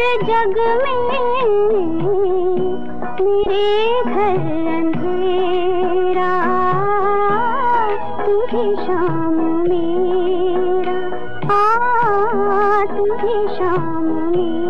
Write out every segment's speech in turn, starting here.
जोत जग में मेरे घर अंधेरा तुझे शाम मेरा आ तू ही शाम नसीबों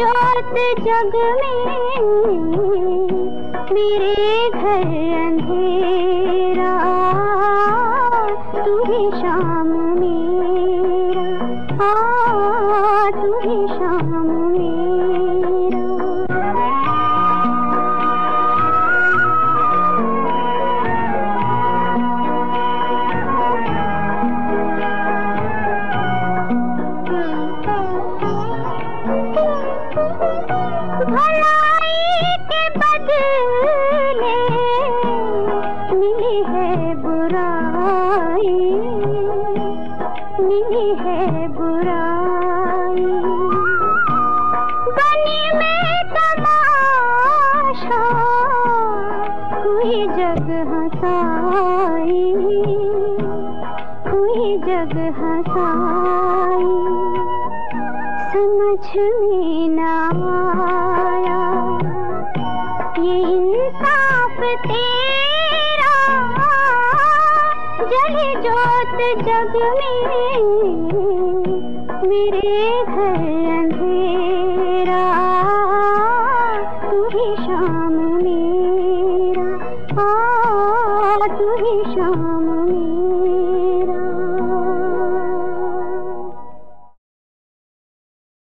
जोत जग में मेरे घर अंधेरा। मिली है बुराई मिली है बुराई। बनी में जग हंसाई हुई जग हंसाई। समझ में न आया ये इंसाफ तेरा जली जोत जग में। मेरे घर